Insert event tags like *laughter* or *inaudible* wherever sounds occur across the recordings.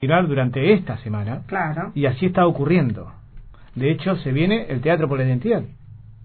durante esta semana. Claro. Y así está ocurriendo. De hecho, se viene el Teatro por la Identidad.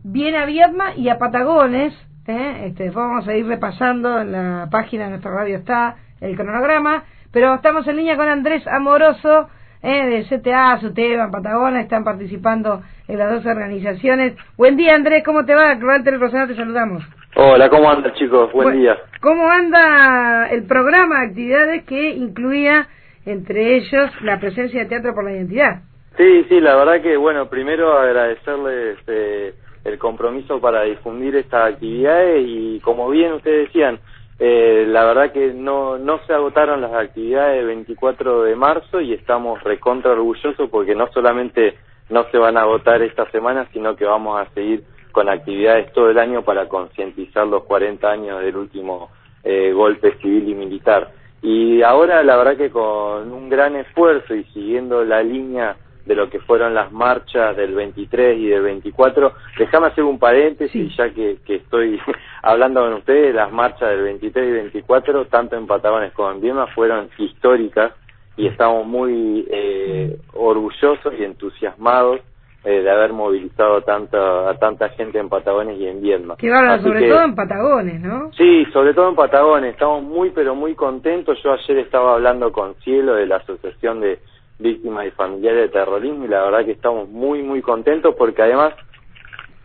Viene a Viedma y a Patagones. ¿eh? Este, vamos a ir repasando en la página de nuestra radio está el cronograma. Pero estamos en línea con Andrés Amoroso ¿eh? de CTA, SUTEBA, Patagones. Están participando en las dos organizaciones. Buen día, Andrés. ¿Cómo te va? Walter Rosana, te saludamos. Hola, ¿cómo andan, chicos? Buen día. ¿Cómo anda el programa de actividades que incluía entre ellos la presencia de Teatro por la Identidad. Sí, sí, la verdad que, bueno, primero agradecerles eh, el compromiso para difundir estas actividades y como bien ustedes decían, eh, la verdad que no, no se agotaron las actividades del 24 de marzo y estamos recontra orgullosos porque no solamente no se van a agotar esta semana, sino que vamos a seguir con actividades todo el año para concientizar los 40 años del último eh, golpe civil y militar. Y ahora la verdad que con un gran esfuerzo y siguiendo la línea de lo que fueron las marchas del 23 y del 24, déjame hacer un paréntesis ya que, que estoy *laughs* hablando con ustedes, las marchas del 23 y 24, tanto en Patagones como en Viema, fueron históricas y estamos muy eh, orgullosos y entusiasmados eh, de haber movilizado tanta, a tanta gente en Patagones y en Viedma. Que sobre todo en Patagones, ¿no? Sí, sobre todo en Patagones. Estamos muy, pero muy contentos. Yo ayer estaba hablando con Cielo de la Asociación de Víctimas y Familiares de Terrorismo y la verdad que estamos muy, muy contentos porque además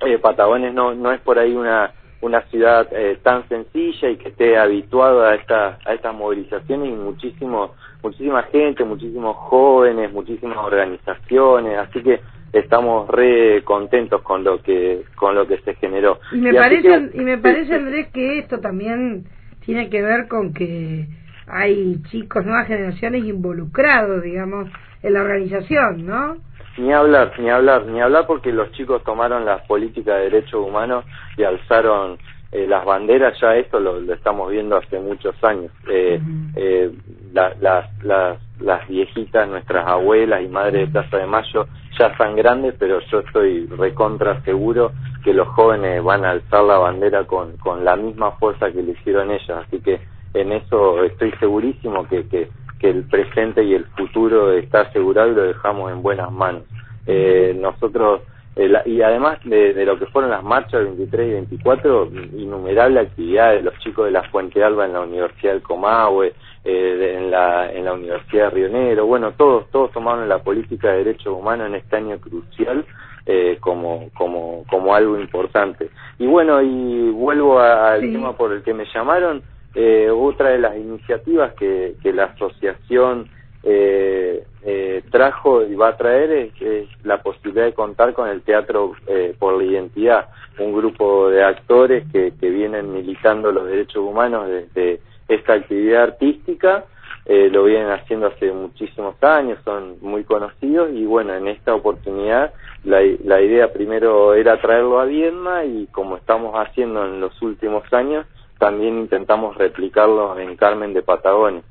eh, Patagones no, no es por ahí una una ciudad eh, tan sencilla y que esté habituado a esta a estas movilizaciones y muchísimo muchísima gente muchísimos jóvenes muchísimas organizaciones así que estamos re contentos con lo que con lo que se generó. Y me parece y me parece Andrés que esto también tiene que ver con que hay chicos nuevas generaciones involucrados digamos en la organización no ni hablar ni hablar ni hablar porque los chicos tomaron las políticas de derechos humanos y alzaron eh, las banderas ya esto lo, estamos viendo hace muchos años. Eh, eh, las, las, las viejitas nuestras abuelas y madres de Plaza de Mayo ya están grandes pero yo estoy recontra seguro que los jóvenes van a alzar la bandera con, con la misma fuerza que lo hicieron ellas. Así que en eso estoy segurísimo que, que, que el presente y el futuro está asegurado y lo dejamos en buenas manos. Eh, nosotros eh, y además de, de, lo que fueron las marchas 23 y 24, innumerables actividades, los chicos de la Fuente Alba en la Universidad del Comahue, eh, en, la, en la Universidad de Río Negro, bueno, todos, todos tomaron la política de derechos humanos en este año crucial eh, como, como, como algo importante. Y bueno, y vuelvo al tema por el que me llamaron, eh, otra de las iniciativas que, que la asociación eh, eh, trajo y va a traer es, la posibilidad de contar con el Teatro eh, por la Identidad, un grupo de actores que, que vienen militando los derechos humanos desde esta actividad artística, eh, lo vienen haciendo hace muchísimos años, son muy conocidos y bueno, en esta oportunidad la, la idea primero era traerlo a Viedma y como estamos haciendo en los últimos años, también intentamos replicarlo en Carmen de Patagones.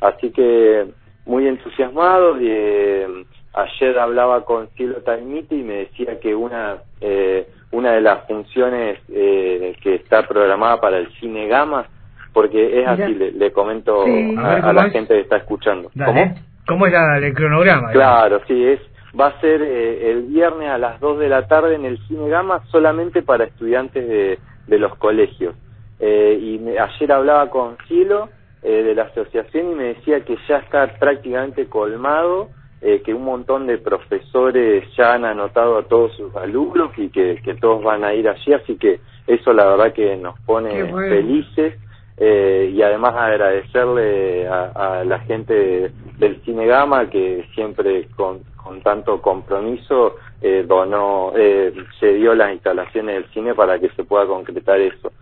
Así que muy entusiasmado. Y, eh, ayer hablaba con Cielo Taimiti y me decía que una, eh, una de las funciones eh, que está programada para el cine Gama, porque es así, le, comento a, la gente que está escuchando. ¿Cómo? ¿Cómo es la, el cronograma? Claro, sí, es va a ser el viernes a las 2 de la tarde en el Cine Gama solamente para estudiantes de, de los colegios. y ayer hablaba con Cielo eh, de la asociación y me decía que ya está prácticamente colmado, eh, que un montón de profesores ya han anotado a todos sus alumnos y que, que todos van a ir allí, así que eso la verdad que nos pone felices eh, y además agradecerle a, a la gente del Cine Gama que siempre con, con tanto compromiso eh, donó, eh, se dio las instalaciones del cine para que se pueda concretar eso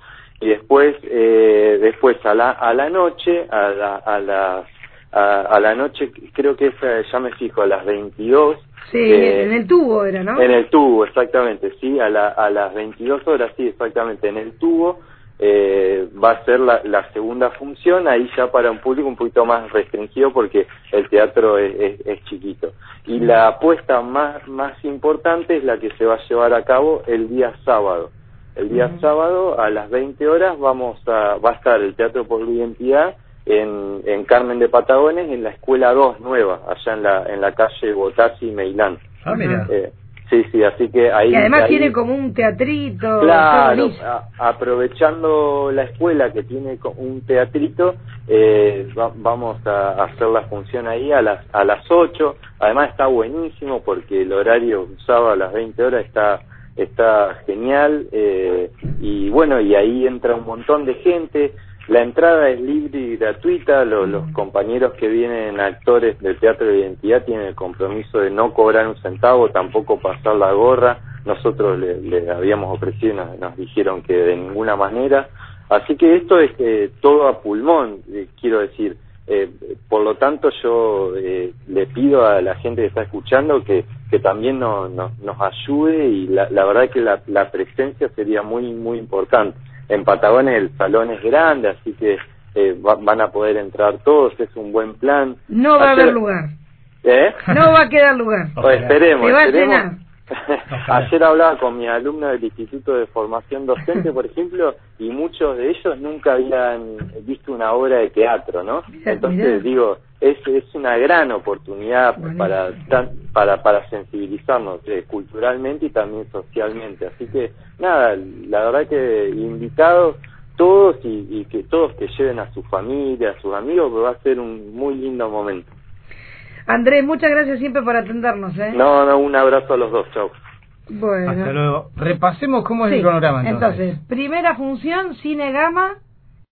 y después eh, después a la a la noche a la a la a, la noche creo que es, ya me fijo a las 22 sí eh, en el tubo era no en el tubo exactamente sí a la a las 22 horas sí exactamente en el tubo eh, va a ser la, la segunda función ahí ya para un público un poquito más restringido porque el teatro es, es chiquito. Y la apuesta más más importante es la que se va a llevar a cabo el día sábado el día sábado a las 20 horas vamos a, va a estar el Teatro por la Identidad en, en Carmen de Patagones, en la Escuela 2 nueva, allá en la, en la calle Botazzi y Meilán. Ah, mira. Eh, sí, sí, así que ahí... Y además ahí- tiene como un teatrito. Claro, a- aprovechando la escuela que tiene un teatrito, eh, va- vamos a hacer la función ahí a las a las 8. Además está buenísimo porque el horario sábado a las 20 horas está está genial eh, y bueno y ahí entra un montón de gente. La entrada es libre y gratuita. Lo- los compañeros que vienen actores del Teatro de Identidad tienen el compromiso de no cobrar un centavo, tampoco pasar la gorra. Nosotros le, le habíamos ofrecido y nos, nos dijeron que de ninguna manera. Así que esto es eh, todo a pulmón, eh, quiero decir. Eh, por lo tanto, yo eh, le pido a la gente que está escuchando que, que también no- no- nos ayude y la, la verdad que la, la presencia sería muy, muy importante. En Patagones el salón es grande, así que eh, va- van a poder entrar todos, es un buen plan. No va a haber lugar. ¿Eh? No va a quedar lugar. Esperemos. Ayer hablaba con mis alumnos del Instituto de Formación Docente, por ejemplo, y muchos de ellos nunca habían visto una obra de teatro, ¿no? Mirá, Entonces mirá. digo, es, es una gran oportunidad para, para para sensibilizarnos eh, culturalmente y también socialmente. Así que nada, la verdad que invitados todos y, y que todos que lleven a su familia, a sus amigos, que va a ser un muy lindo momento. Andrés, muchas gracias siempre por atendernos. ¿eh? No, no, un abrazo a los dos, chau. Bueno. Hasta luego. Repasemos cómo es Sí, el cronograma entonces. entonces, primera función, Cine Gama,